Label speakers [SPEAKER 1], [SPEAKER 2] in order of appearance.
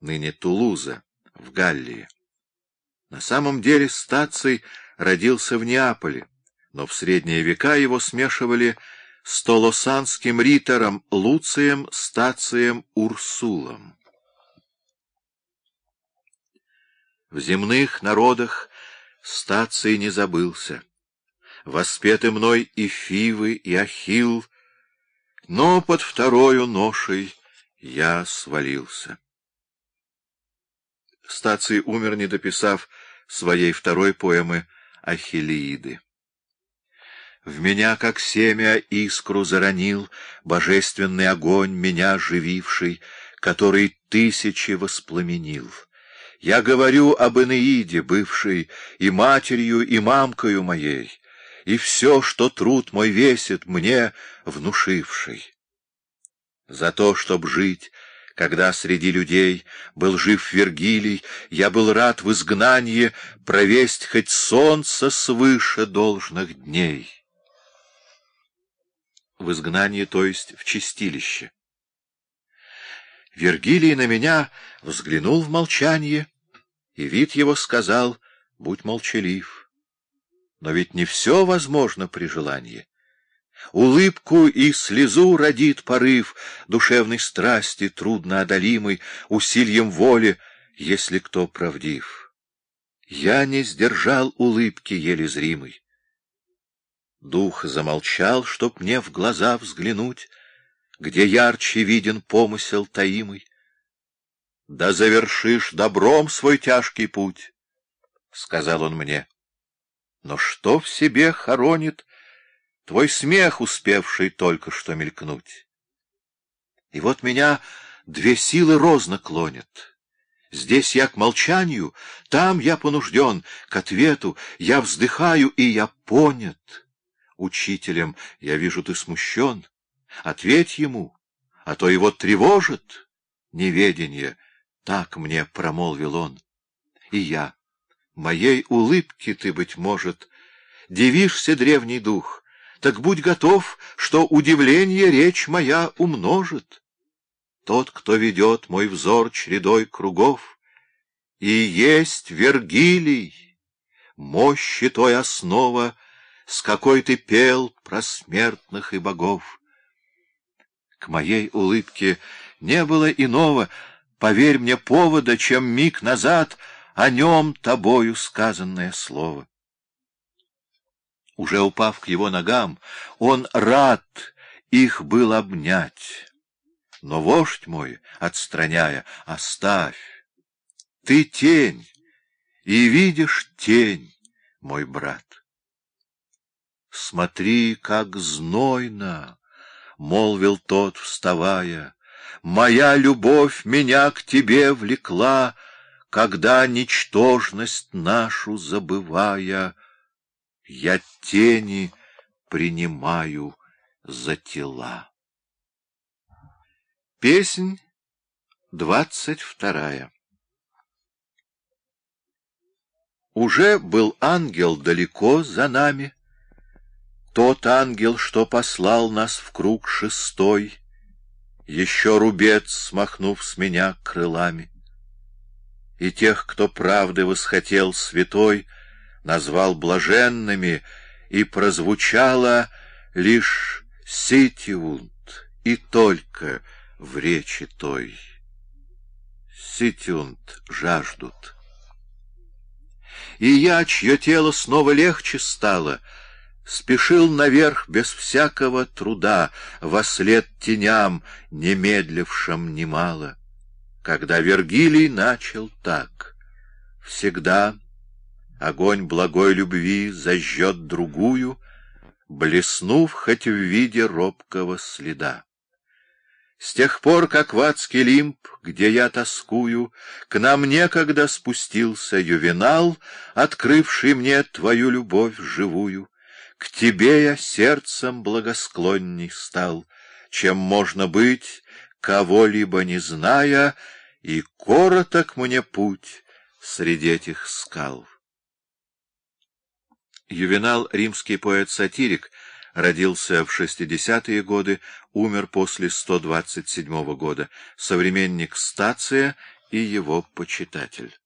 [SPEAKER 1] ныне Тулуза, в Галлии. На самом деле Стаций родился в Неаполе, но в средние века его смешивали с толосанским ритором Луцием Стацием Урсулом. В земных народах Стаций не забылся. Воспеты мной и Фивы, и Ахилл, но под второю ношей я свалился. Стаций умер, не дописав своей второй поэмы «Ахиллеиды». В меня, как семя, искру заронил Божественный огонь, меня жививший, Который тысячи воспламенил. Я говорю об Энеиде, бывшей И матерью, и мамкою моей, И все, что труд мой весит, мне внушивший. За то, чтоб жить, когда среди людей был жив Вергилий, я был рад в изгнании провесть хоть солнце свыше должных дней. В изгнании, то есть в чистилище. Вергилий на меня взглянул в молчании, и вид его сказал, будь молчалив. Но ведь не все возможно при желании. Улыбку и слезу родит порыв душевной страсти, трудно одолимый, усилием воли, если кто правдив. Я не сдержал улыбки еле зримой. Дух замолчал, чтоб мне в глаза взглянуть, где ярче виден помысел таимый. Да завершишь добром свой тяжкий путь, — сказал он мне. Но что в себе хоронит твой смех, успевший только что мелькнуть. И вот меня две силы розно клонят. Здесь я к молчанию, там я понужден, к ответу, я вздыхаю, и я понят. Учителем, я вижу, ты смущен. Ответь ему, а то его тревожит неведение, так мне промолвил он. И я, моей улыбки ты, быть может, дивишься, древний дух, так будь готов, что удивление речь моя умножит. Тот, кто ведет мой взор чередой кругов, и есть Вергилий, мощи той основа, с какой ты пел про смертных и богов. К моей улыбке не было иного, поверь мне, повода, чем миг назад о нем тобою сказанное слово. Уже упав к его ногам, он рад их был обнять. Но вождь мой, отстраняя, оставь. Ты тень, и видишь тень, мой брат. Смотри, как знойно, — молвил тот, вставая, — моя любовь меня к тебе влекла, когда ничтожность нашу забывая — я тени принимаю за тела. Песнь двадцать вторая Уже был ангел далеко за нами, Тот ангел, что послал нас в круг шестой, Еще рубец, смахнув с меня крылами. И тех, кто правды восхотел святой, назвал блаженными, и прозвучало лишь «ситиунт» и только в речи той. Ситиунт жаждут. И я, чье тело снова легче стало, спешил наверх без всякого труда, во след теням, немедлившим немало, когда Вергилий начал так. Всегда огонь благой любви зажжет другую, блеснув хоть в виде робкого следа. С тех пор, как в адский лимб, где я тоскую, К нам некогда спустился ювенал, Открывший мне твою любовь живую, К тебе я сердцем благосклонней стал, Чем можно быть, кого-либо не зная, И короток мне путь среди этих скал. Ювенал, римский поэт-сатирик, родился в 60-е годы, умер после 127 года, современник Стация и его почитатель.